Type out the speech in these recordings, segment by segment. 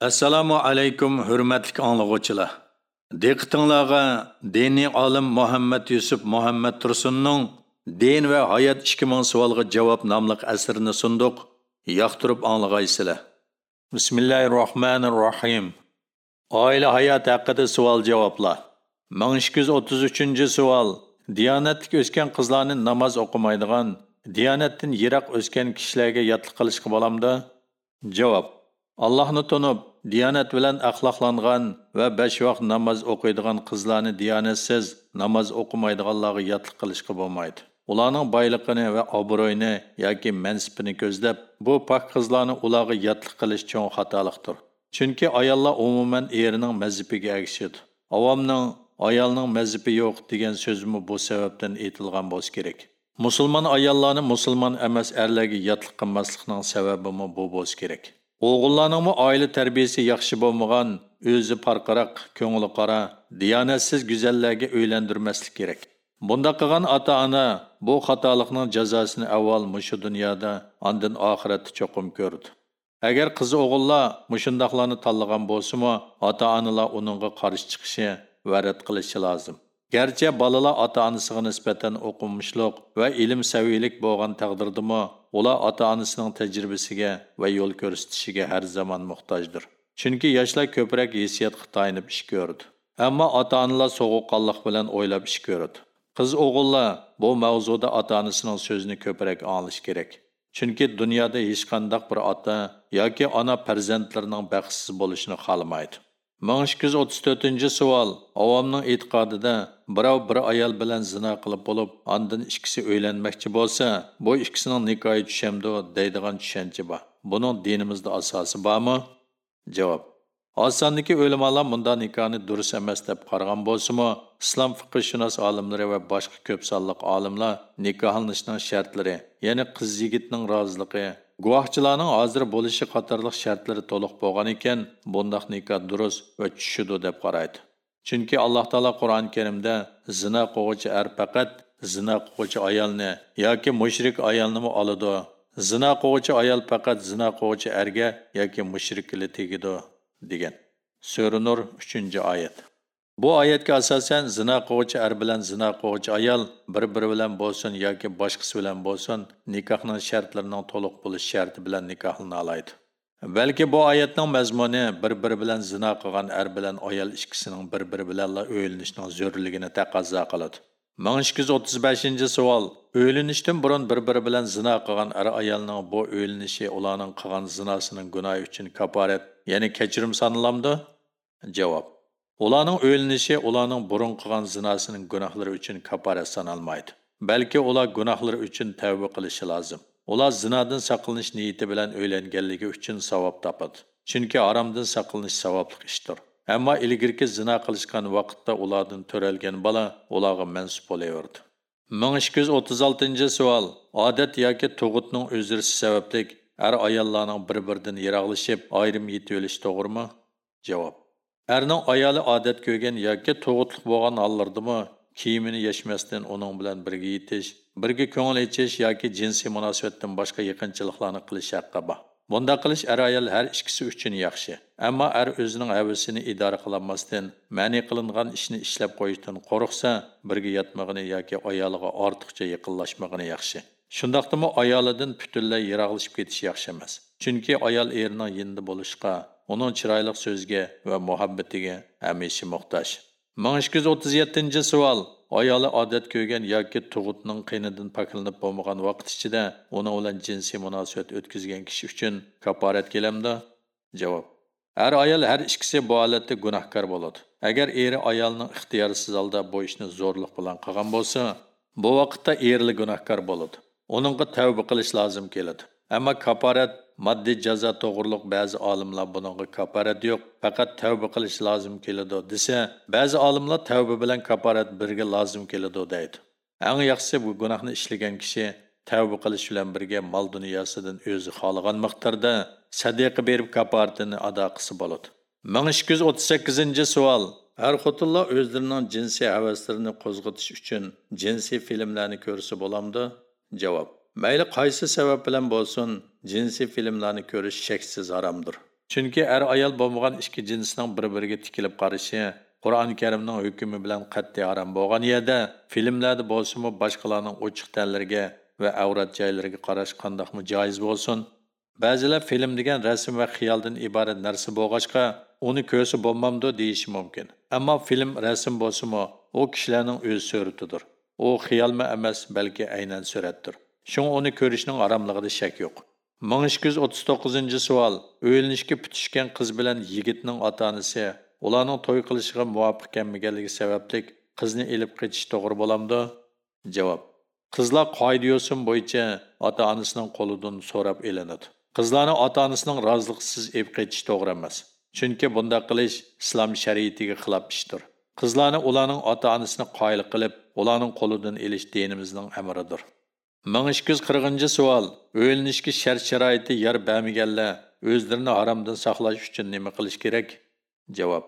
assalomu alaykum hurmatli anglag'uvchilar. Diqqatingizga diniy olim muhammad yusuf muhammad tursunning din va hayot ikki ming savolga javob nomli asrini sunduq yoqtirib anglag'aysizlar Bismillahirrohmanirrohim. rohmanir rohim oila hayot haqida savol javoblar. Ming ikki yuz o'ttiz uchinchi savol. Diyonatlik o'sgan qizlarni namoz o'qimaydigan diyonatdan yiroq o'sgan kishilarga yotliq qilishga bo'lamda? Javob. Allohni tunib diyonat bilan axloqlangan va besh vaqt namoz o'qiydigan qizlarni diyonatsiz namoz o'qimaydiganlarga yotliq qilishga bo'lmaydi. Ularning boyligini va obro'yini yoki mansibini ko'zlab bu pok qizlarni ularga yotliq qilish cho'ng xatolikdir. Chunki ayollar umuman erining mazhibiga agishadi avomning ayolning mazhibi yo'q degan so'zmi bu sababdan aytilgan bo'lsa kerak. Musulmon ayollarni musulmon emas erlarga yotliq qilmaslikning sababimi bu bo'lsa kerak? O'g'illarningmi aile tarbiyasi yaxshi bo'lmagan o'zi parqaroq ko'ngli qora diyonatsiz go'zallarga uylantirmaslik kerak. Bunda qilgan ota-ana bu xatolikning jazosini avval mushu dunyoda andin oxiratda cho'qim ko'rdi. Agar qiz o'g'illar mushundoqlarni tanlagan bo'lsimi ota onalar uningga qarshi chiqishi va qilishi lozim. Garchi bolalar ota onasiga nisbatan o'qimishliq va ilm saviylik bo'lgan taqdirdimi ular ota onasining tajribasiga va yo'l ko'rsatishiga har zamon muhtojdir. Chunki yoshlar ko'proq hissiyatga tayinib ish ko'rdi. Ammo ota onalar sovuqqonlik bilan o'ylab ish ko'rdi. Qiz o'g'illar bu mavzuda ota onasining so'zini ko'proq anglish kerak. Chunki dunyoda hech qandaq bir ota yoki ona farzandlarining baxtsiz bo'lishini xohlamaydi. Ming ikki yuz o'ttiz to'rtinchi savol avomning e'tiqodida birov bir ayol bilan zino qilib bo'lib andin ikkisi uylanmoqchi bo'lsa bu ikkisining nikohi tushamdi deydigan tushuncha bor. Buning dinimizda asosi bormi? Javob. Osonniki o'limalar bunda nikohni durust emas deb qaragan bo'lsimi islom fiqshunos olimlari va boshqa ko'p sonliq olimlar nikohlanishning shartlari ya'ni qiz yigitning roziligi guvohchilarning hozir bo'lishi qatorliq shartlari to'liq bo'lgan ekan bundoq nikoh durust va tushidi deb qaraydi. Chunki alloh taolo qur'oni karimda zina qilg'uvchi er faqat zina qilg'uvchi ayolni yoki mushrik ayolnimi oladi? Zina qilg'uvchi ayol faqat zina qilg'uvchi erga yoki mushrikli tegidi degan. Sura nur uchinchi oyat. Bu oyatga asosan zina qiluvchi er bilan zina qiluvchi ayol bir biri bilan bo'lsin yoki boshqasi bilan bo'lsin nikohning shartlarining to'liq bo'lish sharti bilan nikohlana oladi balki bu oyatning mazmuni bir biri bilan zina qilgan er bilan ayol ikkisining bir biri bilan o'ylanishning zo'rligini taqozo qiladi. ming ikki yuz o'ttiz beshinchi savol. O'ylanishdan burun bir biri bilan zina qilgan er ayolning bu o'ylanishi ularning qilgan zinosining gunohi uchun kaporat ya'ni kechirim sanalamdi javob. Ularning o'linishi ularning burun qilgan zinosining gunohlari uchun kaporat sanalmaydi balki ular gunohlari uchun tavba qilishi lozim ular zinodan saqlanish niyati bilan o'ylanganligi uchun savob topadi chunki haromdan saqlanish savobli ishdir ammo ilgirki zino qilishgan vaqtda ulardan to'ralgan bola ularga mansub bo'laverdi ming ikki yuz o'ttiz oltinchi savol odat yoki tug'utning o'zirishi sababli er ayollarning bir biridan yiroqlashib ayrim yetib o'lishi to'g'rimi? Javob. Әрнің ayoli odat ko'rgan yoki tug'utliq bo'lgan hollardimi kiyimini yechmasdan uning bilan birga yetish birga ko'ngil ichish yoki jinsiy munosabatdan boshqa yaqinchiliklarni qilish haqqi bor. Bunda qilish er ayol har ikkisi uchun yaxshi. Ammo er o'zining havasini idora qilolmasdan ma'ni qilingan ishni ishlab qo'yishdan qo'rqsa birga yotmag'ini yoki ayoliga ortiqcha yaqinlashmag'ini yaxshi. Shundoqdimi ayolidan butunlay yiroqlashib ketish yaxshi emas. Chunki ayol erning yindi bo'lishga uning chiroyli so'zga va muhabbatiga hamisha muhtoj. ming ikki yuz o'ttiz yettinchi savol ayoli odat ko'rgan yoki tug'utning qiynidan poklanib bo'lmagan vaqt ichida uni bilan jinsiy munosabat o'tkazgan kishi uchun kaporat kelamdi javob. Har ayol har ikkisi bu holatda gunohkor bo'ladi. Agar eri ayolning ixtiyorsiz holda bu ishni zo'rliq bilan qilgan bo'lsa bu vaqtda erli gunohkor bo'ladi. Uningga tavba qilish lozim keladi. Ammo kaporat moddiy jazo to'g'riliq ba'zi olimlar buningga kaparat yo'q faqat tavba qilish lozim keladi desa ba'zi olimlar tavba bilan kaparat birga lozim keladi deydi. Eng yaxshisi bu gunohni ishlagan kishi tavba qilish bilan birga mol dunyosidan o'zi xohlagan miqdorda sadaqa berib kaparatini ado qilsa bo'ladi. ming ikki yuz o'ttiz sakkizinchi savol. Har xotinlar o'zlarining jinsiy havaslarini qo'zg'atish uchun jinsiy filmlarni ko'rsa bo'lamdi javob. Mayli qaysi sabab bilan bo'lsin jinsiy filmlarni ko'rish cheksiz haromdir chunki er ayol bo'lmagan ikki jinsning bir biriga tikilib qarashi qur'oni karimning hukmi bilan qat'iy harom bo'lgan yerda filmlarda bo'lsinmi boshqalarning ochiq tanlariga va avrat joylariga qarash qandoqmi joiz bo'lsin? Ba'zilar film degan rasm va xiyoldan iborat narsa bo'lg'achqa uni ko'rsa bo'lmamdi deyishi mumkin. Ammo film rasm bo'lsinmi u kishilarning o'z suratidir. U xiyolmi emas balki aynan suratdir. Шуң оны көрүшнең арамлыгыда шәк юк. 1239 суал. Өйлөнүшкө бүтүшкөн кыз менен йигитнең ата-анасы уларның той кылышыга мувафиқ келмегенлиги сәбәплек кызны элеп кетиш тогры боламды? Жавап. Кызлар кайда юсун боюнча ата-анасынын колудан сорап эленет. Кызларны ата-анасынын разылыксыз эп кетиш тогры эмес. Чөнки бунда кылыш ислам шәрийәтигә хилап иштер. Кызларны уларның ата-анасына кайыл кылып, уларның колудан элиш динимизнең әмриdir. 1240 savol. O'ylinishki shart-sharoiti yer bermaganlar o'zlarini haromdan saqlash uchun nima qilish kerak? Javob.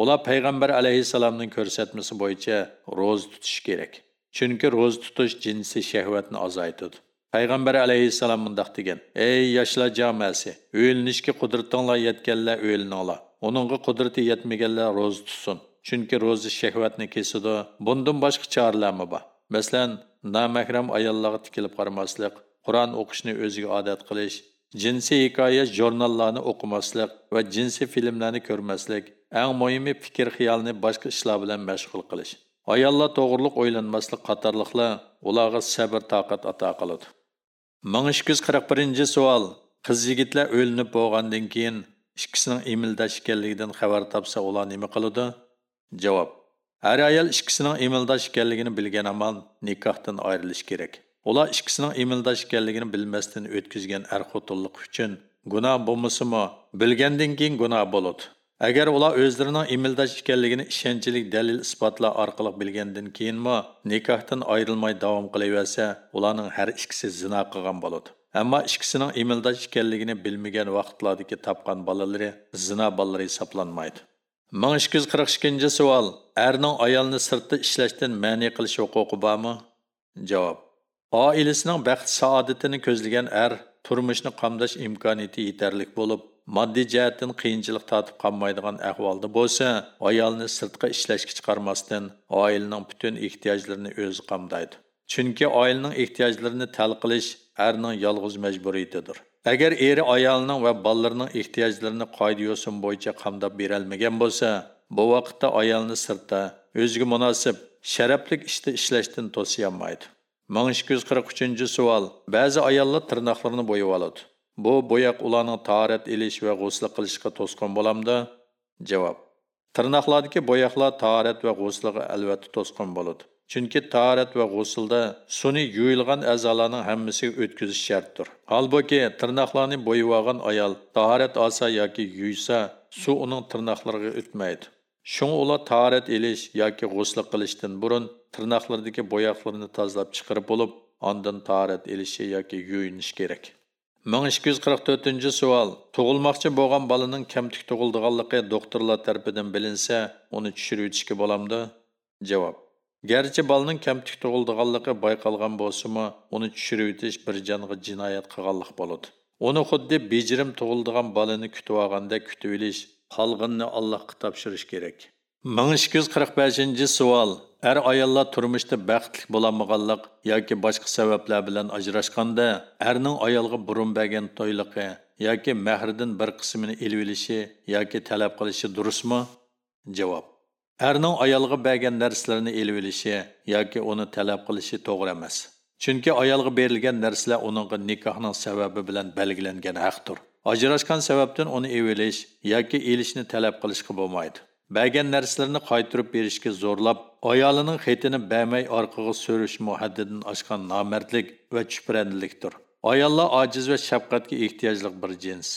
Ular payg'ambar alayhisalomning ko'rsatmasi bo'yicha roz tutish kerak. Chunki roz tutish jinsiy shahvatni ozaytiradi. Payg'ambar alayhissalom mundaq degan: "Ey yoshlar jamoasi, o'ylinishki qudratinglar yetganlar o'ylininglar. Uningga qudrati yetmaganlar roz tutsin. Chunki roz shahvatni kesadi. Bundan boshqa choralarmi bor?" Masalan namahram ayollarga tikilib qaramaslik qur'on o'qishni o'ziga odat qilish jinsiy hikoya jurnallarni o'qimaslik va jinsiy filmlarni ko'rmaslik eng muhimi fikr xiyolni boshqa ishlar bilan mashg'ul qilish ayollar to'g'riliq o'ylanmaslik qatorliqlar ularga sabr toqat ato qiladi ming ikki yuz qirq birinchi savol qiz yigitlar o'linib bo'lgandan keyin ikkisining emildash ekanligidan xabar topsa ular nima qiladi javob har ayol ikkisining emildash ekanligini bilgan amon nikohdan ayrilish kerak ular ikkisining emildash ekanligini bilmasdan o'tkazgan er xotinlik uchun gunoh bo'lmasimi bilgandan keyin gunoh bo'ladi agar ular o'zlarining emildash ekanligini ishonchli dalil isbotlar orqali bilgandan keyinmi nikohdan ayrilmay davom qilaversa ularning har ikkisi zino qilgan bo'ladi ammo ikkisining имилдаш ekanligini bilmagan vaqtlardagi topgan bolalari zino bolalari hisoblanmaydi ming ikki yuz qirq ikkinchi savol erning ayolni sirtda ishlashdan ma'ni qilish huquqi bormi javob oilasining baxt saodatini ko'zlagan er turmushni qamdash imkoniyati yetarli bo'lib moddiy jihatdan qiyinchilik tortib qolmaydigan ahvolda bo'lsa ayolni sirtqa ishlashga chiqarmasdan oilaning butun ehtiyojlarini o'zi qamdaydi chunki oilaning ehtiyojlarini tal qilish erning yolg'iz majburiyatidir agar eri ayolining va bolalarining ehtiyojlarini qoida yo'sin bo'yicha qamdab berolmagan bo'lsa bu vaqtda ayolni sirtda o'ziga munosib sharaflik ishda ishlashdan to'siyolmaydi. Ming ikki yuz qirq uchinchi savol. Ba'zi ayollar tirnoqlarini bo'yab oladi. Bu bo'yoq ularning tahorat ilish va g'usl qilishga to'sqin bo'lamdi javob. Tirnoqlardagi bo'yoqlar tahorat va g'usliga albatta to'sqin bo'ladi. Chunki tahorat va g'usulda suni yuyilgan a'zolarning hammasiga o'tkazish shartdir. Holbuki tirnoqlarni bo'yib olgan ayol tahorat olsa yoki yuysa suv uning tirnoqlariga o'tmaydi. Shunga ular tahorat ilish yoki g'usl qilishdan burun tirnoqlardagi bo'yoqlarni tozalab chiqarib bo'lib ondan tahorat ilishi yoki yuyinish kerak. ming ikki yuz qirq to'rtinchi savol. Tug'ilmoqchi bo'lgan bolaning kamtik tug'ildiganligi doktorlar tarafidan bilinsa uni tushirib o'tishga bo'lamdi javob. Garchi bolaning kamtik tug'ildiganligi bayqalgan bo'lsimi uni tushirib o'tish bir jonga jinoyat qilganlik bo'ladi. Uni xuddi bejirim tug'ildigan balani kutib olganda kutib olish qolganini allohga topshirish kerak. ming ikki yuz qirq beshinchi savol er ayollar turmushda baxtli bo'lolmaganlik yoki boshqa sabablar bilan ajrashganda erning ayolga burun bergan to'yligi yoki mahrdan bir qismini ilib olishi yoki talab qilishi durustmi? Javob. Erning ayolga bergan narsalarni elib olishi yoki uni talab qilishi to'g'ri emas. Chunki ayolga berilgan narsalar uningga nikohning sababi bilan belgilangan haqdir. Ajrashgan sababdan uni evilish yoki elishni talab qilishga bo'lmaydi. Bergan narsalarni qaytirib berishga zo'rlab ayolining xetini bermay orqaga so'rish muhaddidan oshgan nomardlik va chuprandilikdir. Ayollar ojiz va shafqatga ehtiyojli bir jins.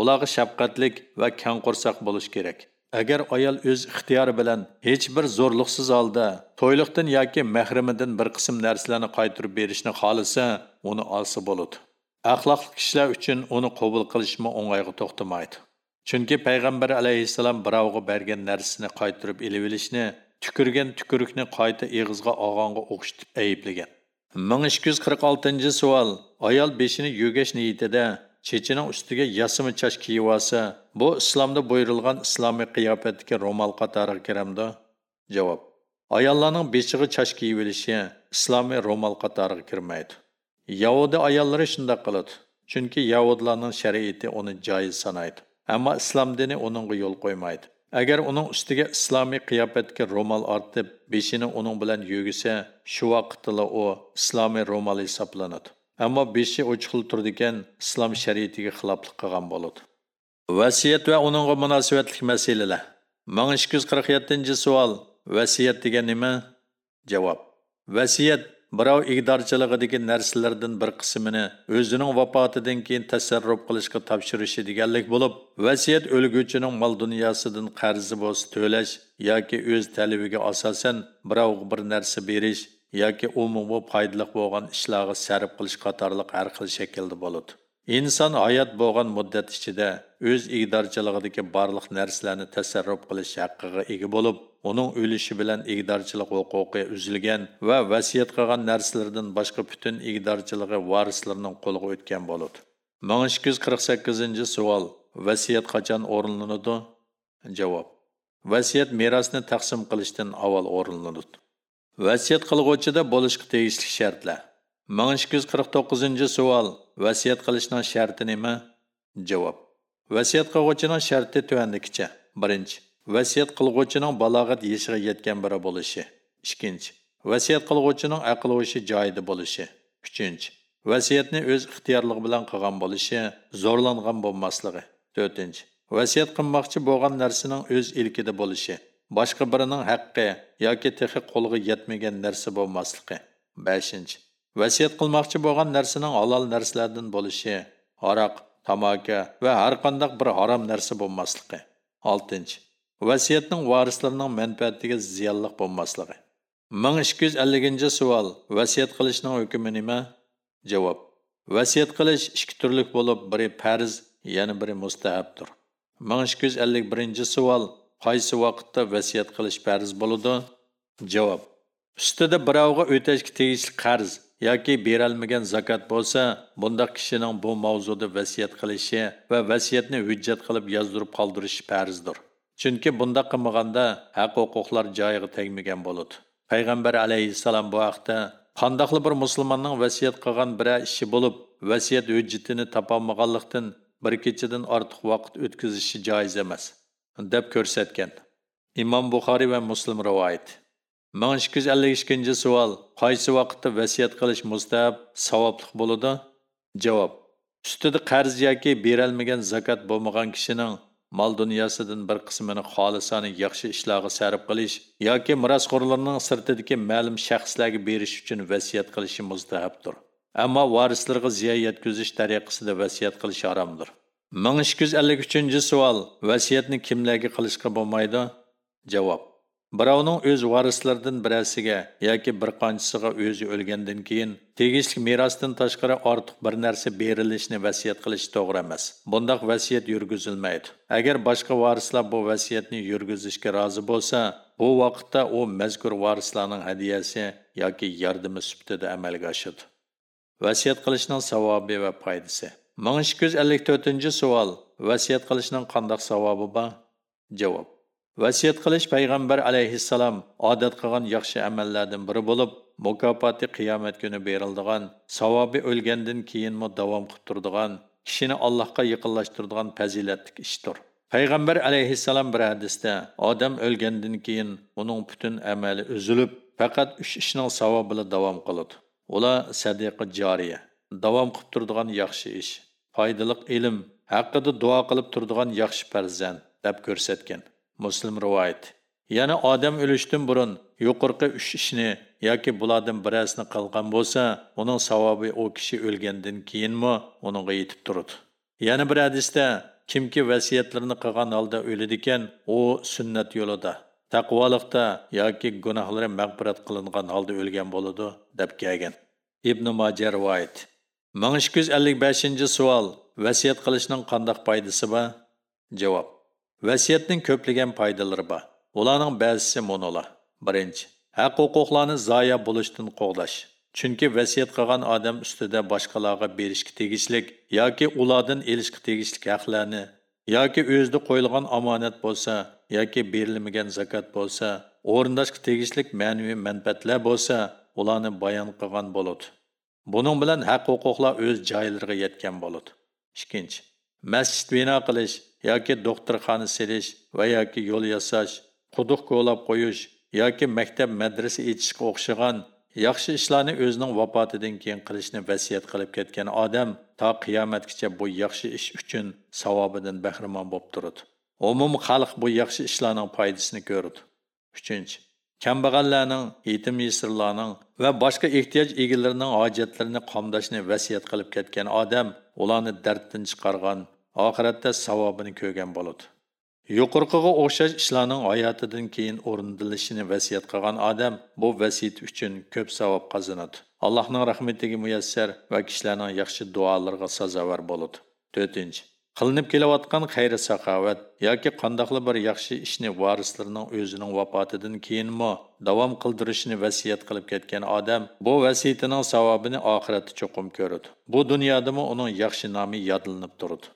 Ularga shafqatlik va kang qo'rsoq bo'lish kerak. Agar ayol o'z ixtiyori bilan hech bir zo'rliqsiz holda to'yliqdan yoki mahrimidan bir qism narsalarni qaytirib berishni xohlasa uni olsa bo'ladi. Axloqli kishilar uchun uni qabul qilishmi o'ng'ayga to'xtamaydi. Chunki payg'ambar alayhissalom birovga bergan narsasini qaytirib ilib olishni tukurgan tukurukni qayta eg'izga og'onga o'xshitib ayblagan ming ikki yuz qirq oltinchi savol ayol beshini yugash niyatida chechining ustiga yasimi chash kiyib olsa bu islomda buyurilgan islomiy qiyofatdagi ro'mol qatoriga kiramdi javob ayollarning beshig'i chash kiyib olishi islomiy ro'mol qatoriga kirmaydi yahudi ayollari shunday qiladi chunki yahudlarning shariati uni joiz sanaydi ammo islom dini uningga yo'l qo'ymaydi agar uning ustiga islomiy qiyofatga ro'mol ortib beshini uning bilan yugisa shu vaqtda u islomiy ro'mol hisoblanadi ammo beshi ochiqli turdi ekan islom shariatiga xiloflik qilgan bo'ladi vasiyat va uningga munosabatli masalalar. Ming ikki yuz qirq yettinchi savol. Vasiyat degan nima? Javob. Vasiyat birov igdorchiligidagi narsalardan bir qismini o'zining vafotidan keyin tasarruf qilishga topshirishi deganlik bo'lib vasiyat o'lguchining mol dunyosidan qarzi bo'lsa to'lash yoki o'z talabiga asosan birovga bir narsa berish yoki umumiy foydali bo'lgan ishlarga sarf qilish qatorliq har xil shaklda bo'ladi. Inson hayot bo'lgan muddat ichida o'z igdorchiligidagi barliq narsalarni tasarruf qilish haqqiga ega bo'lib uning o'lishi bilan igdorchilik huquqi uzilgan va vasiyat qilgan narsalardan boshqa butun igdorchiligi varislarning qo'liga o'tgan bo'ladi. ming ikki yuz qirq sakkizinchi savol vasiyat qachon o'rinlanadi? Javob vasiyat merosni taqsim qilishdan avval o'rinlanadi. Vasiyat qilg'uvchida bo'lishga tegishli shartlar. Ming ikki yuz qirq to'qqizinchi savol. Vasiyat qilishning sharti nima? Javob. Vasiyat qilg'uvchining sharti tuandikicha birinchi vasiyat qilg'uvchining balog'at yoshiga yetgan biri bo'lishi. Ikkinchi vasiyat qilg'uvchining aql o'shi joyida bo'lishi. Uchinchi vasiyatni o'z ixtiyorligi bilan qilgan bo'lishi zo'rlangan bo'lmasligi. To'rtinchi vasiyat qilmoqchi bo'lgan narsaning o'z ilkida bo'lishi. Boshqa birining haqqi yoki texi qo'lga yetmagan narsa bo'lmasligi. Beshinchi vasiyat qilmoqchi bo'lgan narsaning halol narsalardan bo'lishi aroq tamaka va har qanday bir harom narsa bo'lmasligi. Oltinchi vasiyatning varislarining manfaatiga ziyonliq bo'lmasligi. Ming ikki yuz elliginchi savol vasiyat qilishning hukmi nima? Javob vasiyat qilish ikki turlik bo'lib biri farz yana biri mustahabdir ming ikki yuz ellik birinchi savol qaysi vaqtda vasiyat qilish farz bo'ladi? Javob. Ustida birovga o'tashga tegishli qarz yoki berilmagan zakot bo'lsa bunda kishining bu mavzuda vasiyat qilishi va vasiyatni hujjat qilib yozdirib qoldirishi farzdir. Chunki bunda qilmaganda haq huquqlar joyiga tegmagan bo'ladi. Payg'ambar alayhissalom bu haqda qandoqli bir musulmonning vasiyat qilgan biror ishi bo'lib vasiyat hujjatini topolmaganlikdan bir kechadan ortiq vaqt o'tkazishi joiz emas. Deb ko'rsatgan. Imom buxoriy va muslim rivoyat. Ming ikki yuz ellik ikkinchi savol qaysi vaqtda vasiyat qilish mustahab savobli bo'ladi? Javob. Ustida qarz yoki berolmagan zakot bo'lmagan kishining mol dunyosidan bir qismini xolisona yaxshi ishlarga sarf qilish yoki merosxo'rlarning sirtidagi ma'lum shaxslarga berish uchun vasiyat qilishi mustahabdir ammo varislarga ziyon yetkazish tariqasida vasiyat qilish haromdir ming ikki yuz ellik uchinchi savol. Vasiyatni kimlarga qilishga bo'lmaydi? Javob. Birovning o'z varislaridan birasiga yoki bir qanchasiga o'zi o'lgandan keyin tegishli merosdan tashqari ortiq bir narsa berilishni vasiyat qilish to'g'ri emas. Bundoq vasiyat yurgizilmaydi. Agar boshqa varislar bu vasiyatni yurgizishga rozi bo'lsa bu vaqtda u mazkur varislarning hadyasi yoki yordami sifatida amalga oshadi. Vasiyat qilishning savobi va foydasi. Ming ikki yuz ellik to'rtinchi savol vasiyat qilishning qandoq savobi bor? Javob. Vasiyat qilish payg'ambar alayhissalom odat qilgan yaxshi amallardan biri bo'lib mukofoti qiyomat kuni berildigan savobi o'lgandan keyinmi davom qilib turadigan kishini allohga yaqinlashtiradigan fazilatli ishdir. Payg'ambar alayhissalom bir hadisda odam o'lgandan keyin uning butun amali uzilib faqat uch ishning savobi bilan davom qiladi. Ular sadiqa joriya. Davom qilib turadigan yaxshi ish foydali ilm haqida duo qilib turadigan yaxshi farzand deb ko'rsatgan muslim rivoyat. Yana odam o'lishdan burun yuqorqi uch ishni yoki bulardan birasini qilgan bo'lsa uning savobi u kishi o'lgandan keyinmi uningga yetib turadi. Yana bir hadisda kimki vasiyatlarini qilgan holda o'ladi ekan u sunnat yo'lida taqvoliqda yoki gunohlari mag'firat qilingan holda o'lgan bo'ladi deb kelgan. Ibn moja rivoyat. Ming ikki yuz ellik beshinchi savol vasiyat qilishning qandoq foydasi bor javob vasiyatning ko'plagan foydalari bor ularning ba'zisi monola. birinchi haq huquqlarni zoya bo'lishdan qo'g'lash. chunki vasiyat qilgan odam ustida boshqalarga berishga tegishlik yoki ulardan elishga tegishlik haqlarni yoki o'zida qo'yilgan omonat bo'lsa yoki berilmagan zakot bo'lsa o'rindashga tegishlik ma'naviy manfaatlar bo'lsa ularni bayon qilgan bo'ladi buning bilan haq huquqlar o'z joylariga yetgan bo'ladi. Ikkinchi masjid bino qilish yoki doktorxona selish va yoki yo'l yasash quduq ko'lab qo'yish yoki maktab madrasa etishga o'xshagan yaxshi ishlarni o'zining vafotidan keyin qilishni vasiyat qilib ketgan odam to qiyomatgacha bu yaxshi ish uchun savobidan bahramon bo'lib turadi. Umum xalq bu yaxshi ishlarning foydasini ko'radi. Uchinchi kambag'allarning yetim yesirlarning va boshqa ehtiyoj egalarining hojatlarini qomdashni vasiyat qilib ketgan odam ularni darddan chiqargan oxiratda savobini ko'rgan bo'ladi. Yuqorqiga o'xshash ishlarning hayotidan keyin o'rindilishini vasiyat qilgan odam bu vasiyat uchun ko'p savob qozonadi allohning rahmatiga muyassar va kishilarning yaxshi duolariga sazovor bo'ladi. To'rtinchi qilinib kelayotgan xayri saxovat yoki qandoqli bir yaxshi ishni varislarining o'zining vafotidan keyinmi davom qildirishni vasiyat qilib ketgan odam bu vasiyatining savobini oxiratda cho'qim ko'radi. Bu dunyodami uning yaxshi nomi yodilinib turadi.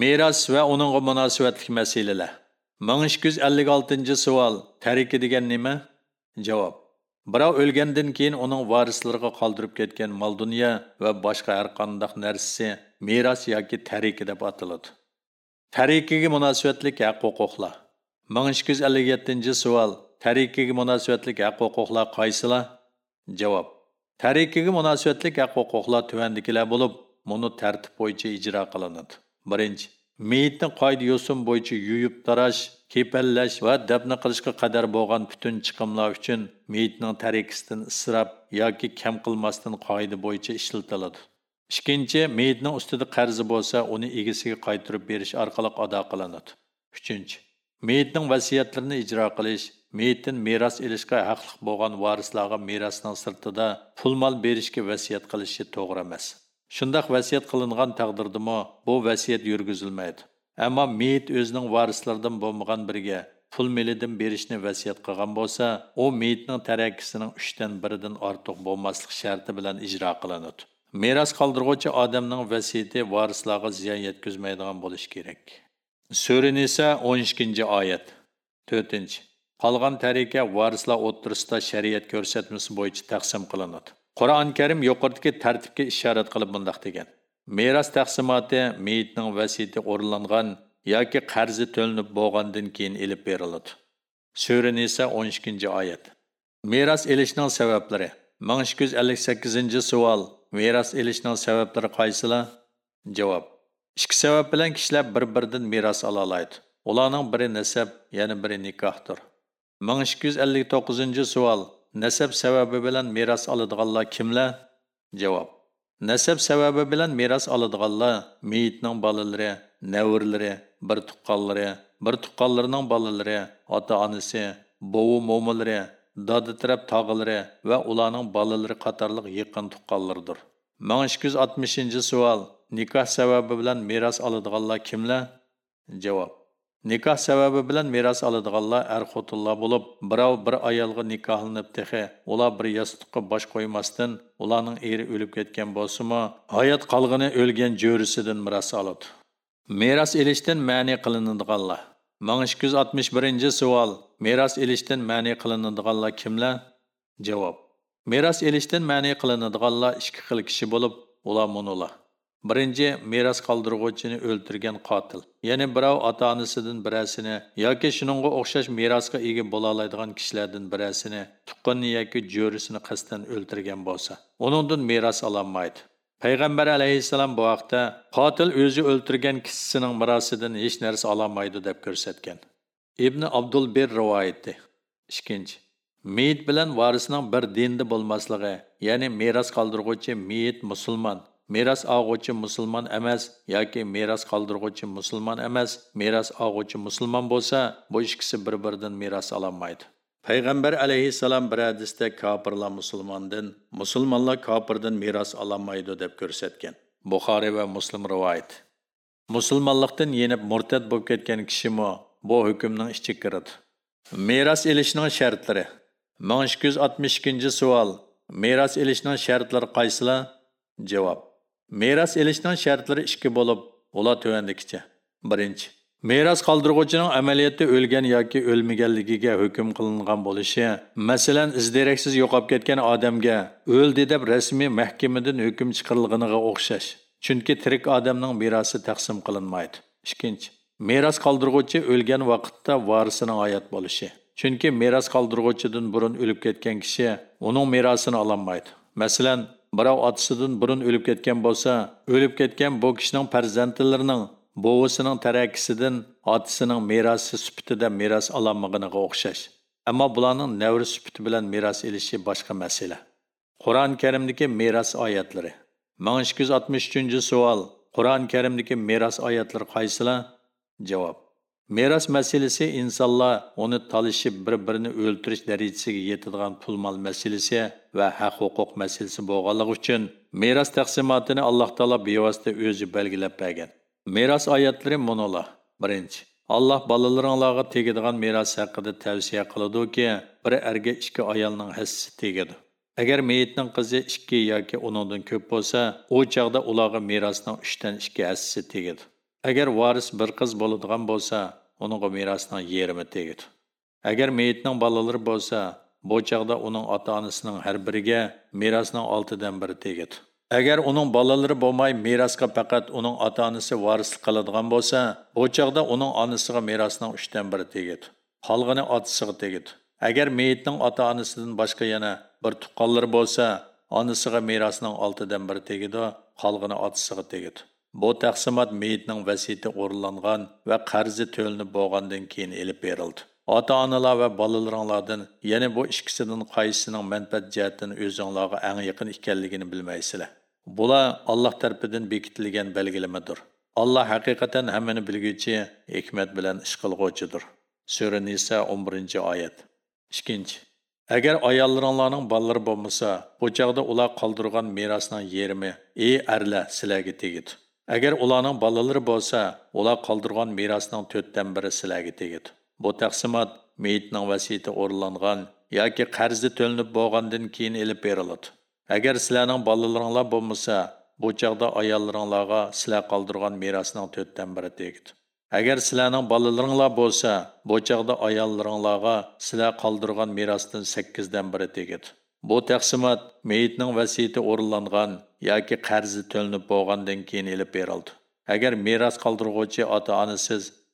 Meros va uningga munosabatli masalalar. Ming ikki yuz ellik oltinchi savol tarika degan nima? Javob. Birov o'lgandan keyin uning varislariga qoldirib ketgan mol dunyo va boshqa har qanday narsasi meros yoki tariki deb ataladi tarikaga munosabatlik haq huquqlar ming ikki yuz ellik yettinchi savol. Tarikaga munosabatlik haq huquqlar qaysilar? Javob. Tarikaga munosabatlik haq huquqlar tuvandikilar bo'lib buni tartib bo'yicha ijro qilinadi. Birinchi meyitni qoida yo'sin bo'yicha yuyib tarash kepallash va dafna qilishga qadar bo'lgan butun chiqimlar uchun meyitning tarikisidan isrof yoki kam qilmasdan qoida bo'yicha ishlatiladi. Ikkinchi meyitning ustida qarzi bo'lsa uni egasiga qaytarib berish orqali ado qilinadi. Uchinchi meyitning vasiyatlarini ijro qilish meyitdan meros olishga haqli bo'lgan varislarga merosning sirtida pul mol berishga vasiyat qilishi to'g'ri emas. Shundoq vasiyat qilingan taqdirdami bu vasiyat yurgizilmaydi. Ammo meyit o'zining varislaridan bo'lmagan biriga pul melidan berishni vasiyat qilgan bo'lsa u meyitning tarakkisining uchdan biridan ortiq bo'lmaslik sharti bilan ijro qilinadi. Meros qoldirg'uvchi odamning vasiyati varislarga ziyon yetkazmaydigan bo'lishi kerak. Sura nisa o'n ikkinchi oyat. To'rtinchi. Qolgan tarika varislar o'ttirisida shariat ko'rsatmasi bo'yicha taqsim qilinadi. Qur'oni karim yuqoridagi tartibga ishorat qilib bundoq degan. Meros taqsimoti meyitning vasiyati o'rinlangan yoki qarzi to'linib bo'lgandan keyin ilib beriladi. Sura nisa o'n ikkinchi oyat. Meros ilishning sabablari. Ming ikki yuz ellik sakkizinchi savol. Meros elishning sabablari qaysilar? Javob. Ikki sabab bilan kishilar bir biridan meros ola oladi. Ularning biri nasab yana biri nikohdir. ming ikki yuz ellik to'qqizinchi savol. Nasab sababi bilan meros oladiganlar kimlar? Javob. Nasab sababi bilan meros oladiganlar meyitning bolalari navrlari bir tuqqanlari bir tuqqanlarining bolalari ota onasi bovi mo'milari dada taraf tog'ilari va ularning bolalari qatorliq yaqin tuqqanlardir ming ikki yuz oltmishinchi savol nikoh sababi bilan meros oladiganlar kimlar javob nikoh sababi bilan meros oladiganlar ar xotinlar bo'lib birov bir ayolga nikohlanib tehi ular bir yostiqqa bosh qo'ymasdan ularning eri o'lib ketgan bo'lsimi hayot qolg'ini o'lgan jo'risidan meros oladi meros elishdan ma'ni qilinadiganlar ming ikki yuz oltmish birinchi savol. Meros ilishdan ma'ni qilinadiganlar kimlar? Javob. Meros ilishdan ma'ni qilinadiganlar ikki xil kishi bo'lib ular munular birinchi meros qoldirg'uvchini o'ltirgan qotil. Ya'ni birov ota onasidan birasini yoki shuningga o'xshash merosga ega bo'la oladigan kishilardan birasini tuqqanni yoki jo'risini qasddan o'ltirgan bo'lsa uningdan meros ololmaydi payg'ambar alayhissalom bu haqda qotil o'zi o'ltirgan kishisining mirosidan hech narsa ololmaydi deb ko'rsatgan. Ibn abdul bir rivoyati ikkinchi meyit bilan varisning bir dinda bo'lmasligi ya'ni meros qoldirg'uvchi meyit musulmon meros og'uvchi musulmon emas yoki meros qoldirg'uvchi musulmon emas meros og'uvchi musulmon bo'lsa bu ikkisi bir biridan meros ololmaydi payg'ambar alayhissalom bir hadisda kofirlar musulmondan musulmonlar kofirdan meros ololmaydi deb ko'rsatgan buxoriy va muslim rivoyat musulmonlikdan yenib murtad bo'lib ketgan kishimi bu hukmning ichiga kiradi meros ilishning shartlari ming ikki yuz oltmish ikkinchi savol meros ilishning shartlari qaysilar? Javob meros ilishning shartlari ikki bo'lib ular tuvandikicha birinchi. Meros qoldirg'uvchining amaliyotda o'lgan yoki o'lmaganligiga hukm qilingan bo'lishi masalan izderaksiz yo'qolib ketgan odamga o'ldi deb rasmiy mahkamadan hukm chiqarilganiga o'xshash chunki tirik odamning merosi taqsim qilinmaydi. Ikkinchi meros qoldirg'uvchi o'lgan vaqtda varisining hayot bo'lishi chunki meros qoldirg'uvchidan burun o'lib ketgan kishi uning merosini ololmaydi masalan birov otasidan burun o'lib ketgan bo'lsa o'lib ketgan bu kishining farzandlarining bovisining tarakkisidan otasining merosi sifatida meros ololmaganiga o'xshash. Ammo bularning navri sifati bilan meros ilishi boshqa masala. Qur'oni karimdagi meros oyatlari. ming ikki yuz oltmish uchinchi savol qur'oni karimdagi meros oyatlari qaysilar? Javob. Meros masalasi insonlar uni talishib bir birini o'ltirish darajasiga yetadigan pul mol masalasi va haq huquq masalasi bo'lganligi uchun meros taqsimotini alloh taolo bevosita o'zi belgilab bergan. Meros oyatlari monolar birinchi alloh bolalaringlarga tegadigan meros haqida tavsiya qiladiki bir erga ikki ayolning hassisi tegadi. Agar meyitning qizi ikki yoki uningdan ko'p bo'lsa u chog'da ularga merosning uchdan ikki hassisi tegadi. Agar varis bir qiz bo'ladigan bo'lsa uningga merosning yarmi tegadi. Agar meyitning bolalari bo'lsa bu chog'da uning ota onasining har biriga merosning oltidan biri tegadi. Agar uning bolalari bo'lmay merosga faqat uning ota onasi varislik qiladigan bo'lsa bu chog'da uning onasiga merosning uchdan biri tegadi qolgani otasiga tegadi agar meyitning ota onasidan boshqa yana bir tuqqanlari bo'lsa onasiga merosning oltidan biri tegadi qolgani otasiga tegadi bu taqsimot meyitning vasiyati o'rinlangan va qarzi to'linib bo'lgandan keyin ilib berildi. Ota onalar va bolalaringlardan yana bu ikkisidan qaysisining manfaat jihatdan o'zinglarga eng yaqin ekanligini bilmaysizlar. Bular alloh tarafidan bekitilgan belgilamadir alloh haqiqatan hammani bilguvchi hikmat bilan ish qilg'uvchidir sura nisa 11 oyat ikkinchi agar ayollaringlarning bolalari bo'lmasa bu chog'da ular qoldirgan merosning yerimi ey arlar sizlarga tegadi agar ularning bolalari bo'lsa ular qoldirgan merosning to'rtdan biri sizlarga tegadi bu taqsimot meyitning vasiyati o'rinlangan yoki qarzi to'linib bo'lgandan keyin ilib beriladi agar sizlarning bolalaringlar bo'lmasa bu chog'da ayollaringlarga sizlar qoldirgan merosning to'rtdan biri tegadi agar sizlarning bolalaringlar bo'lsa bu chog'da ayollaringlarga sizlar qoldirgan merosdan бірі biri Бұл тәқсімат мейітнің meyitning vasiyati o'rinlangan yoki төлініп to'linib кейін еліп берілді. berildi agar meros qoldirg'uvchi ota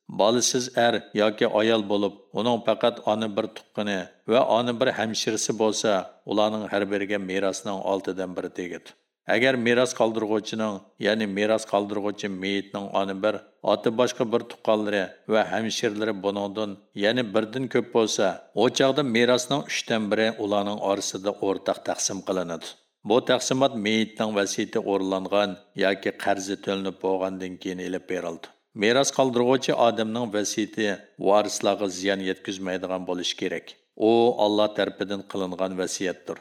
onasiz bolasiz er yoki ayol bo'lib uning faqat ona bir tuqqani va ona bir hamshirisi bo'lsa ularning har biriga merosning oltidan biri tegadi agar meros qoldirg'uvchining ya'ni meros qoldirg'uvchi meyitning oni bir oti boshqa bir tuqqanlari va hamshirlari buningdan ya'ni birdan ko'p bo'lsa u chog'da merosning uchdan biri ularning orasida o'rtaq taqsim qilinadi. Bu taqsimot meyitning vasiyati o'rinlangan yoki qarzi to'linib bo'lgandan keyin ilib berildi. Meros qoldirg'uvchi odamning vasiyati varislarga ziyon yetkazmaydigan bo'lishi kerak. U alloh tarafidan qilingan vasiyatdir.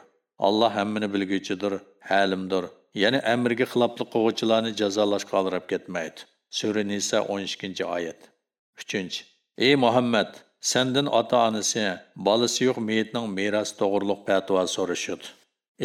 Alloh hammani bilguvchidir halimdir. Ya'ni amrga xiloflik qilg'uvchilarni jazolashga qoldirib ketmaydi. Sura nisa o'n ikkinchi oyat. Uchinchi. Ey muhammad sandan ota onasi bolasi yo'q meyitning meros to'g'riliq fatvo so'rashudi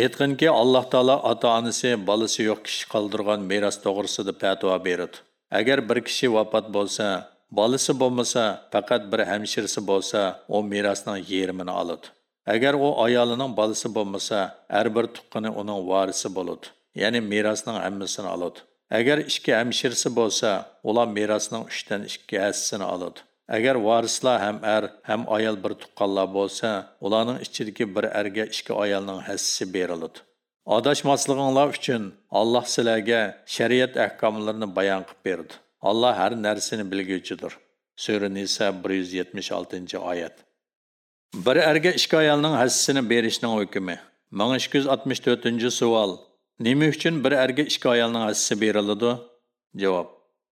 aytqinki alloh taolo ota onasi bolasi yo'q kishi qoldirgan meros to'g'risida fatvo beradi agar bir kishi vafot bo'lsa bolasi bo'lmasa faqat bir hamshirasi bo'lsa u merosning yerimini oladi. Agar u ayolining bolasi bo'lmasa har bir tuqqani uning varisi bo'ladi ya'ni merosning hammasini oladi. Agar ikki hamshirasi bo'lsa ular merosning uchdan ikki hassini oladi. Agar varislar ham er ham ayol bir tuqqanlar bo'lsa ularning ichidagi bir erga ikki ayolning hassisi beriladi. Adashmasliginglar uchun alloh sizlarga shariat ahkomlarini bayon qilib berdi. Alloh har narsani bilguvchidir. Sura nisa bir yuz yetmish oltinchi oyat. Bir erga ikki ayolning hassisini berishning hukmi. ming ikki yuz oltmish to'rtinchi savol. Nima uchun bir erga ikki ayolning hassisi beriladi? Javob.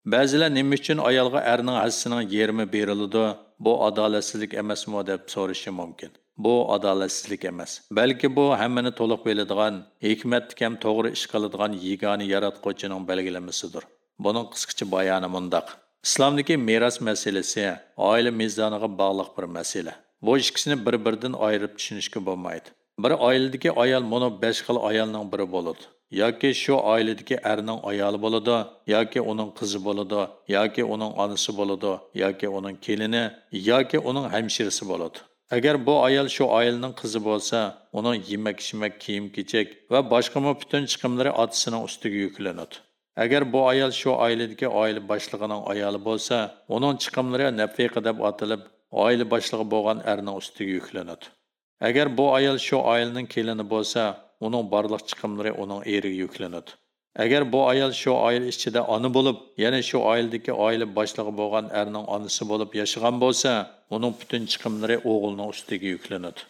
Ba'zilar nima uchun ayolga erning hassisining yarmi beriladi? Bu adolatsizlik emasmi? deb so'rashi mumkin. Bu adolatsizlik emas. Balki bu hammani to'liq biladigan hikmat ham to'g'ri ish qiladigan yagona yaratquvchining belgilamasidir buning qisqacha bayoni mundoq. Islomdagi meros masalasi oila mezoniga bog'liq bir masala. Bu ikkisini bir biridan ayirib tushunishga bo'lmaydi. Bir oiladagi ayol mana 5 xil ayolning biri bo'ladi. Yoki shu oiladagi erning ayoli bo'ladi yoki uning qizi bo'ladi yoki uning onasi bo'ladi yoki uning kelini yoki uning hamshirasi bo'ladi. Agar bu ayol shu oilning qizi bo'lsa uning yemak ichmak kiyim kechak va boshqami butun chiqimlari otasining ustiga yuklanadi. Agar bu ayol shu oiladagi oila boshlig'ining ayoli bo'lsa uning chiqimlari nafiqa deb atilib oila boshlig'i bo'lgan erning ustiga yuklanadi. Agar bu ayol shu oilaning kelini bo'lsa uning barliq chiqimlari uning eriga yuklanadi. Agar bu ayol shu oila ichida ona bo'lib ya'ni shu oiladagi oila boshlig'i bo'lgan erning onasi bo'lib yashagan bo'lsa uning butun chiqimlari o'g'ilning ustiga yuklanadi.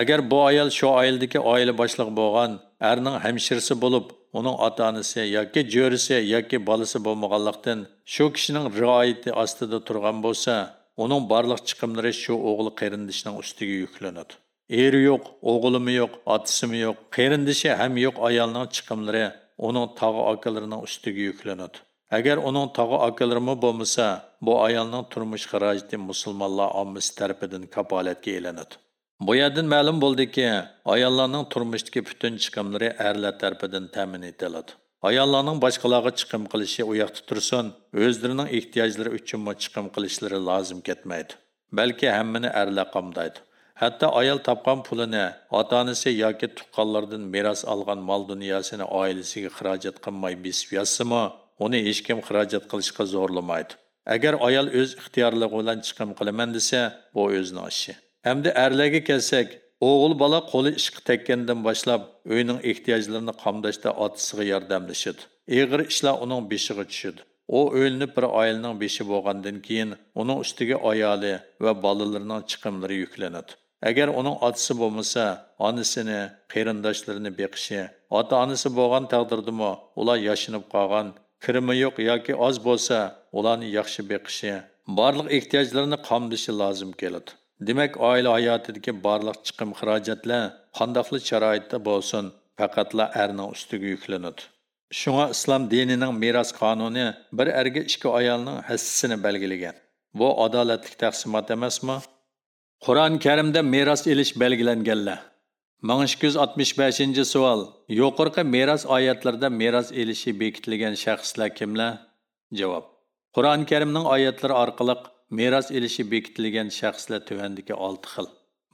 Agar bu ayol shu oiladagi oila boshlig'i bo'lgan erning hamshirisi bo'lib uning ota onasi yoki jo'risi yoki bolasi bo'lmaganlikdan shu kishining rioyati ostida turgan bo'lsa uning barliq chiqimlari shu o'g'li qarindishining ustiga yuklanadi. Eri yo'q o'g'limi yo'q otasimi yo'q qarindishi ham yo'q ayolning chiqimlari uning tog'i akalarining ustiga yuklanadi. Agar uning tog'i akalari bo'lmasa bu ayolning turmush xarajati musulmonlar ommasi tarafidan kapolatga e'lanadi. Bu yerdan ma'lum bo'ldiki ayollarning turmushdagi butun chiqimlari erlar tarafidan ta'min etiladi. Ayollarning boshqalarga chiqim qilishi u yoqda tursin o'zlarining ehtiyojlari uchun chiqim qilishlari lozim ketmaydi balki hammani erlar qamdaydi Hatto ayol topgan pulini ota-onasi yoki tuqqanlardan meros olgan mol dunyosini oilasiga xarajat qilmay besib yotsimi, uni hech kim xarajat qilishga zo'rlamaydi. Agar ayol o'z ixtiyorligi bilan chiqim qilaman desa, bu o'zini ishi. Hamda arlarga kelsak, o'g'il bola qo'li ishqa tekkandan boshlab uyning ehtiyojlarini qomdashda otasiga yordamlashadi. Ig'ir ishlar uning beshiga tushadi. u o'ylinib bir oilaning beshi bo'lgandan keyin uning ustiga ayoli va bolalarining chiqimlari yuklanadi agar uning otasi bo'lmasa onasini qarindoshlarini beqishi ota onasi bo'lgan taqdirdami ular yashinib qolgan kirimi yo'q yoki oz bo'lsa ularni yaxshi beqishi barliq ehtiyojlarini qamdishi lozim keladi. Demak oila hayotidagi barliq chiqim xarajatlar qandoqli sharoitda bo'lsin faqatla erning ustiga yuklanadi. Shunga islom dinining meros qonuni bir erga ikki ayolning hissasini belgilagan. Bu adolatli taqsimot emasmi? Qur'on Karimda meros elish belgilanganlar. 1265 savol. Yuqorqi meros oyatlarida meros elishi bekitilgan shaxslar kimlar? Javob. Qur'on Karimning oyatlari orqali meros elishi bekitilgan shaxslar tuvandagi 6 xil.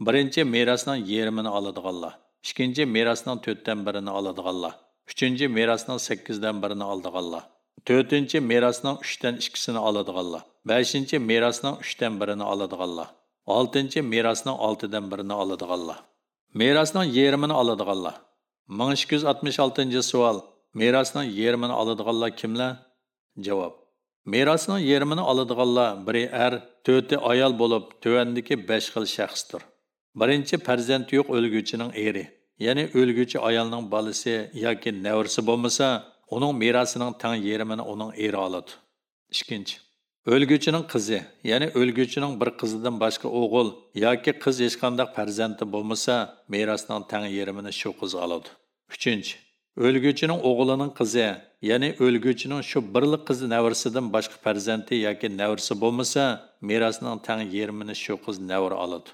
Birinchi merosning yarmini oladiganlar. Ikkinchi merosning 4 dan birini oladiganlar. Uchinchi merosning 8 dan birini oladiganlar. To'rtinchi merosning 3 dan 2sini oladiganlar. Beshinchi merosning 3 dan birini oladiganlar. oltinchi merosning oltidan birini oladiganlar merosning yerimini oladiganlar. ming ikki yuz oltmish oltinchi savol merosning yerimini oladiganlar kimlar? Javob. Merosning yerimini oladiganlar biri er to'rti ayol bo'lib tuvandiki besh xil shaxsdir. Birinchi farzand yo'q o'lguchining eri ya'ni o'lguchi ayolning bolasi yoki navrisi bo'lmasa uning merosining tang yerimini uning eri oladi. Ikkinchi. O'lguchining qizi ya'ni o'lguchining bir qizidan boshqa o'g'il yoki qiz hech qanday farzandi bo'lmasa merosning tang yerimini shu qiz oladi. Uchinchi o'lguchining o'g'lining qizi ya'ni o'lguchining shu birli qizi navrisidan boshqa farzandi yoki navrisi bo'lmasa merosning tang yerimini shu qiz navri oladi.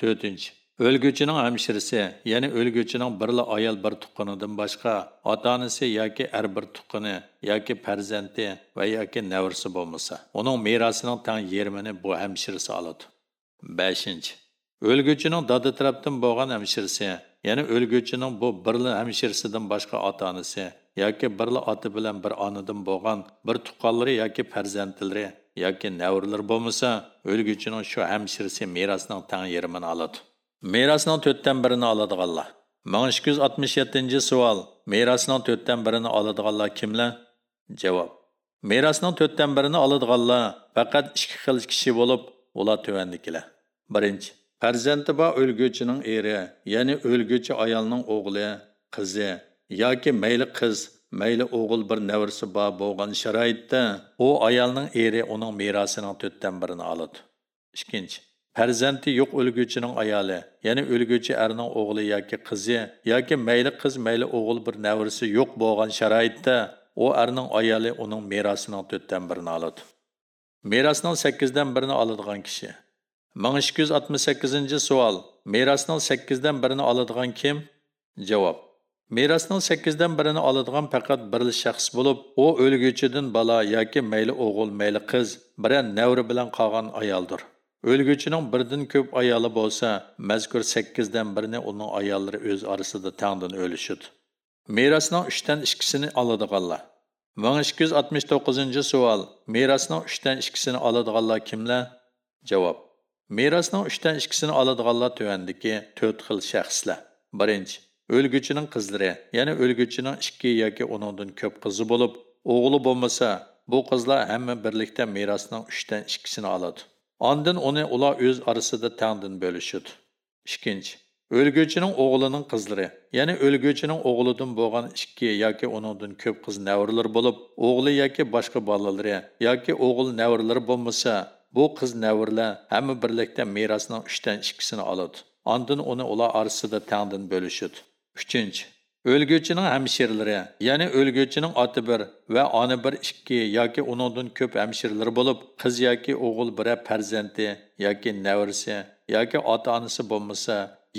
To'rtinchi o'lguvchining hamshirisi ya'ni o'lguvchining birla ayol bir tuqqanidan boshqa ota onasi yoki ar bir tuqqani yoki farzandi va yoki navrisi bo'lmasa uning merosining tang yermini bu hamshirisi oladi beshinchi o'lguvchining dada tarafdan bo'lgan hamshirisi ya'ni o'lguvchining bu birla hamshirisidan boshqa ota onasi yoki birla oti bilan bir onadan bo'lgan bir tuqqanlari yoki farzandlari yoki navrlar bo'lmasa o'lguvchining shu hamshirisi merosning tang yerimini oladi merosning to'rtdan birini oladiganlar. Ming ikki yuz oltmish yettinchi savol. Merosning to'rtdan birini oladiganlar kimlar? Javob. Merosning to'rtdan birini oladiganlar faqat ikki xil kishi bo'lib ular tuvandikilar birinchi farzandi bor o'lguvchining eri ya'ni o'lguvchi ayolning o'g'li qizi yoki mayli qiz mayli o'g'il bir navrisi bor bo'lgan sharoitda u ayolning eri uning merosining to'rtdan birini oladi. Ikkinchi farzandi yo'q o'lguchining ayoli ya'ni o'lguchi erning o'g'li yoki qizi yoki mayli qiz mayli o'g'il bir navrisi yo'q bo'lgan sharoitda u erning ayoli uning merosining to'rtdan birini oladi merosning sakkizdan birini oladigan kishi ming ikki yuz oltmish sakkizinchi savol merosning 8 birini oladigan kim? Javob. Merosning 8 birini oladigan faqat bir shaxs bo'lib, u o'lguchidan bola yoki mayli o'g'il, mayli qiz, biran navri bilan qolgan ayoldir. O'lguvchining birdan ko'p ayoli bo'lsa, mazkur 8 dan birini uning ayollari o'z orasida tangdan o'lishidi. Merosning 3 dan 2sini oladiganlar 1269 savol. Merosning 3 dan 2sini oladiganlar kimlar? Javob. Merosning 3 dan 2sini oladiganlar tuvandagi 4 xil shaxslar. Birinchi, o'lguchining qizlari, ya'ni o'lguchining 2 yoki uningdan ko'p qizi bo'lib, o'g'li bo'lmasa, bu qizlar hamma birlikda merosning 3 dan 2sini oladi. Ondan uni ular o'z orasida tangdan bo'lishadi. Ikkinchi, o'lguvchining o'g'lining qizlari, ya'ni o'lguvchining o'g'lidan bo'lgan 2 yoki uningdan ko'p qiz navralar bo'lib, o'g'li yoki boshqa bolalari yoki o'g'il navralar bo'lmasa, bu qiz navralar hamma birlikda merosning 3 dan 2sini oladi. Ondan uni ular orasida tangdan bo'lishadi. 3. O'lguvchining hamshirlari, ya'ni o'lguvchining oti bir va oni bir ikki yoki uningdan ko'p hamshirlari bo'lib, qiz yoki o'g'il bira farzandi yoki navrisi yoki ota-onasi bo'lmasa,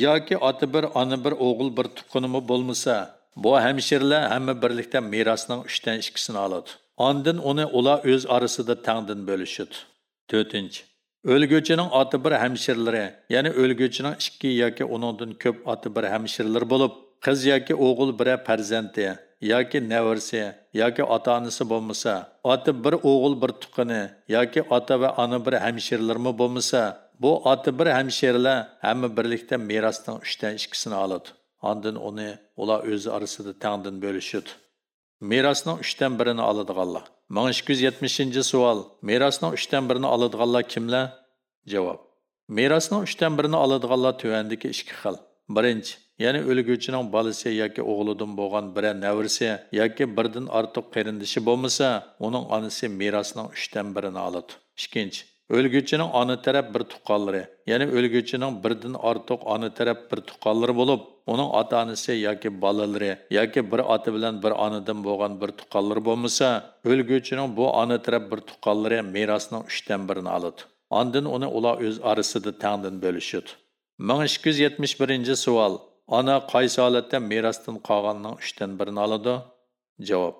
yoki oti bir, oni bir, o'g'il bir tuqqunimi bo'lmasa, bu hamshirlar hamma birlikda merosning 3 dan 2sini oladi. Ondan uni ular o'z orasida tangdan bo'lishadi. 4. O'lguvchining oti bir hamshirlari, ya'ni o'lguvchining ikki yoki uningdan ko'p oti bir hamshirlar bo'lib, qiz yoki o'g'il biror farzandi yoki navrisi yoki ota-onasi bo'lmasa, oti bir o'g'il bir tuqini yoki ota va ona bir hamshirlarmi bo'lmasa, bu oti bir hamshirlar hamma birlikda merosning 3 dan 2sini oladi. Ondan uni ular o'zi orasida tangdan bo'lishadi. Merosning 3 dan 1ini oladiganlar. 1270 savol. Merosning 3 dan 1ini oladiganlar kimlar? Javob. Merosning 3 dan 1ini oladiganlar tuvandiki ikki xil. Birinchi, ya'ni o'lguvchining bolasi yoki o'g'lidan bo'lgan bir navrisi yoki birdan ortiq qarindishi bo'lmasa, uning onasi merosning 3 dan 1ini oladi. Ikkinchi, o'lguchining ona taraf bir tuqqanlari, ya'ni o'lguchining birdan ortiq ona taraf bir tuqqanlari bo'lib, uning ota-onasi yoki bolalari yoki bir ota bilan bir onadan bo'lgan bir tuqqanlari bo'lmasa, o'lguchining bu ona taraf bir tuqqanlari merosning 3 dan 1ini oladi. Ondan uni ular o'z orasida tangdan bo'lishadi. 1271 savol. Ona qaysi holatda merosdan qolganning uchdan birini oladi? Javob.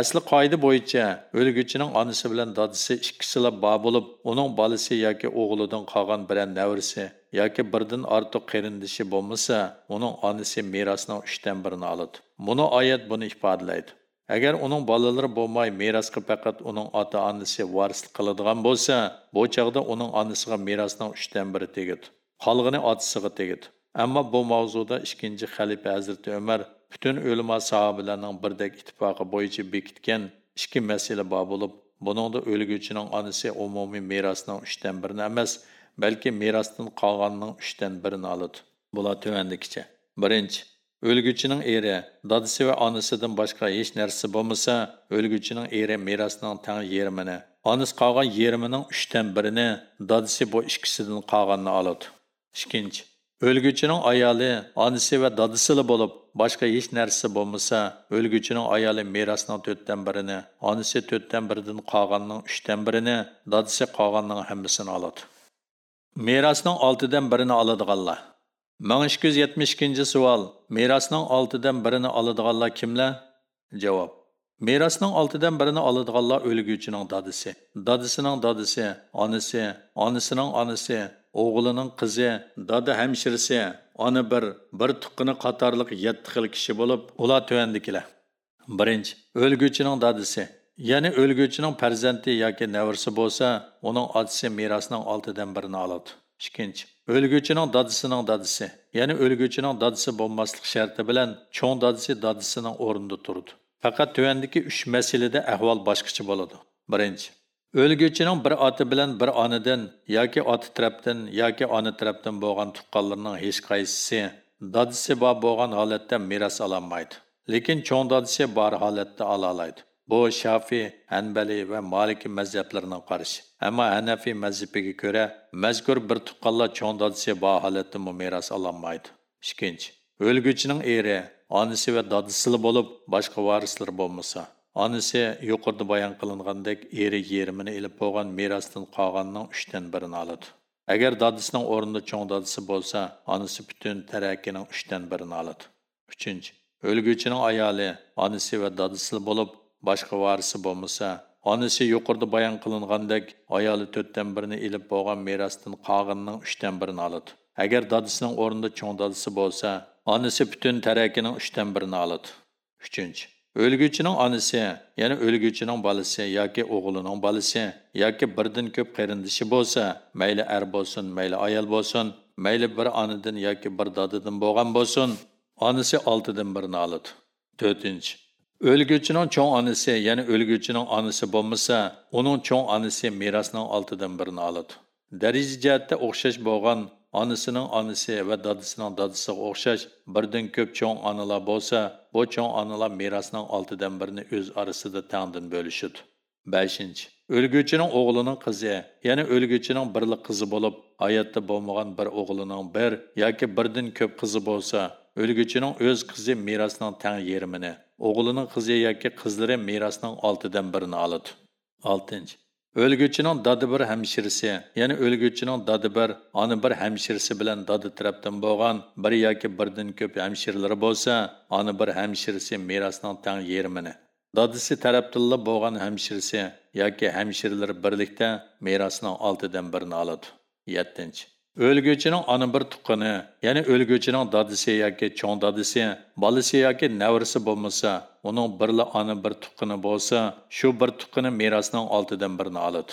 Asli qoida bo'yicha o'lguchining onasi bilan dodisi ikkisila bor bo'lib, uning bolasi yoki o'g'lidan qolgan bir navrisi yoki birdan ortiq qarindishi bo'lmasa, uning onasi merosning uchdan birini oladi. Buni oyat buni ifodalaydi. Agar uning bolalari bo'lmay merosga faqat uning ota-onasi varislik qiladigan bo'lsa, bu chog'da uning onasiga merosning uchdan biri tegadi. qolg'ini otasiga tegadi. Ammo bu mavzuda ikkinchi xalifa Hazrati Umar butun o'lima sahobalarning birdek ittifoqi bo'yicha bekitgan ikki masala bor bo'lib, buningda o'lguchining onasi umumiy merosning uchdan birini emas, balki merosdan qolganning uchdan birini oladi. Bular tuvandikicha. Birinchi, o'lguchining eri, dadisi va onasidan boshqa hech narsa bo'lmasa, o'lguchining eri merosning tang yerimini, onasi qolgan yerimining uchdan birini dadisi bu ikkisidan qolganini oladi. Ikkinchi, o'lguvchining ayoli, onasi va dadasi bo'lib, boshqa hech narsa bo'lmasa, o'lguvchining ayoli merosning 4 dan 1ni, onasi 4 dan 1dan qolganning 3 dan 1ni, dadasi qolganning hammasini oladi. Merosning 6 dan 1ni oladiganlar 1272 savol. Merosning 6 dan 1ni oladiganlar kimlar? Javob. Merosning 6 dan 1ni oladiganlar o'lguvchining dadisi, dadisining dadisi, onasi, onasining onasi, o'g'lining qizi, dada hamshirisi, ona bir, bir tuqqini qatorliq 7 xil kishi bo'lib, ular tuvandikilar. Birinchi, o'lguchining dadisi, ya'ni o'lguchining farzandi yoki navrisi bo'lsa, uning otasi merosning 6 dan 1ni oladi. Ikkinchi, o'lguchining dadisining dadisi, ya'ni o'lguchining dadisi bo'lmaslik sharti bilan cho'ng dadisi dadisining o'rnida turdi Faqat tuandiki 3 masalada ahvol boshqacha bo'ladi. Birinchi, o'lguvchining bir oti bilan bir onadan yoki oti tarafdan yoki ona tarafdan bo'lgan tuqqanlarning hech qaysisi dadisi bor bo'lgan holatda meros ololmaydi. Lekin cho'ng dadisi bor holatda ola oladi. Bu Shafi, Hanbali va Maliki mazhablarining qarashi. Ammo Hanafi mazhabiga ko'ra, mazkur bir tuqqanlar cho'ng dadisi bor holatda meros ololmaydi. Ikkinchi, o'lguvchining eri, onasi va dadisi bo'lib, boshqa varislar bo'lmasa, onasi yuqorida bayon qilingandek eri yerimini ilib bo'lgan merosdan qolganning 3 dan 1ini oladi. agar dadisining o'rnida cho'ng bo'lsa onasi butun tarakkining uchdan birini oladi uchinchi o'lguvchining ayoli onasi va dadisi bo'lib boshqa varisi bo'lmasa onasi yuqorida bayon qilingandek ayoli to'rtdan birini ilib bo'lgan merosdan qog'inning uchdan birini oladi agar dadisining o'rnida cho'ng dadisi bo'lsa onasi butun tarakkining uchdan birini oladi uchinchi o'lguvchining onasi ya'ni o'lguvchining bolasi yoki o'g'lining bolasi yoki birdan ko'p qarindishi bo'lsa mayli er bo'lsin mayli ayol bo'lsin mayli bir onadan yoki bir dodidan bo'lgan bo'lsin onasi oltidan birini oladi to'rtinchi o'lguvchining cho'ng onasi ya'ni o'lguvchining onasi bo'lmasa uning cho'ng onasi merosning oltidan birini oladi daraja jihatda o'xshash bo'lgan onasining onasi va dadasining dadasiga o'xshash birdan ko'p cho'ng onalar bo'lsa bu cho'ng onalar merosning oltidan birini o'z orasida tangdan bo'lishadi beshinchi. O'lguvchining o'g'lining qizi ya'ni o'lguvchining birli qizi bo'lib hayotda bo'lmagan bir o'g'lining bir yoki birdan ko'p qizi bo'lsa o'lguvchining o'z qizi merosning tang yerimini o'g'lining qizi yoki qizlari merosning oltidan birini oladi. Oltinchi. O'lguvchining dodi bir hamshirisi ya'ni o'lguvchining dodi bir ona bir hamshirisi bilan dodi tarafdan bo'lgan bir yoki birdan ko'p hamshirlari bo'lsa ona bir hamshirisi merosning tang yermini. Dodisi tarafdilla bo'lgan hamshirisi yoki hamshirlar birlikda merosning oltidan birini oladi yettinchi o'lguvchining ona bir tuqqani ya'ni o'lguvchining dadisi yoki cho'ng dadisi bolasi yoki navrisi bo'lmasa uning birla ona bir tuqqani bo'lsa shu bir tuqqani merosning oltidan birini oladi